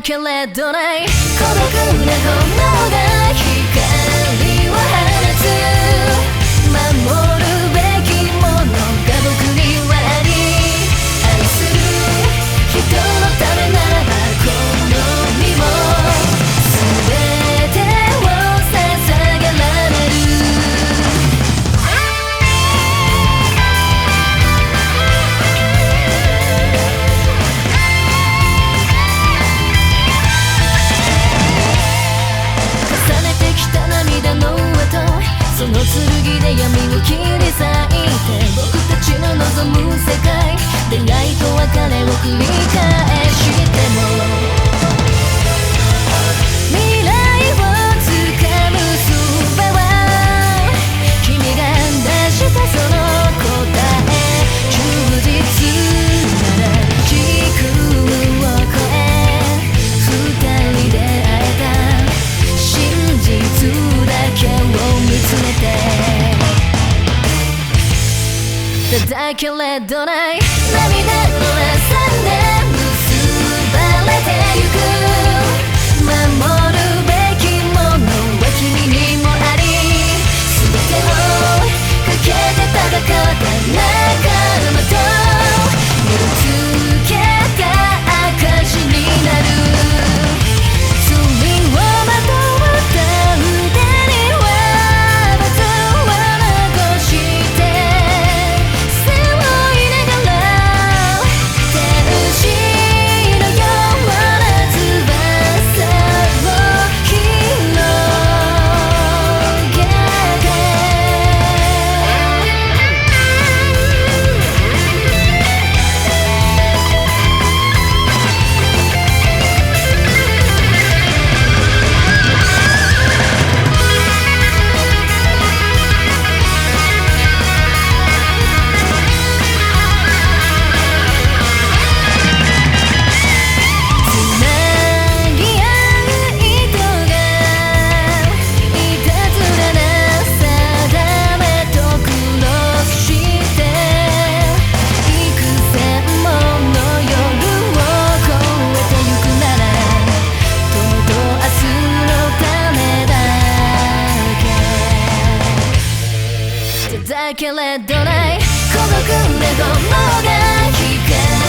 けれどない孤独な本能がその剣で闇を切り裂いて僕たちの望む世界出いだけれどない涙の朝で結ばれてゆく。守けれどない。孤独でごもが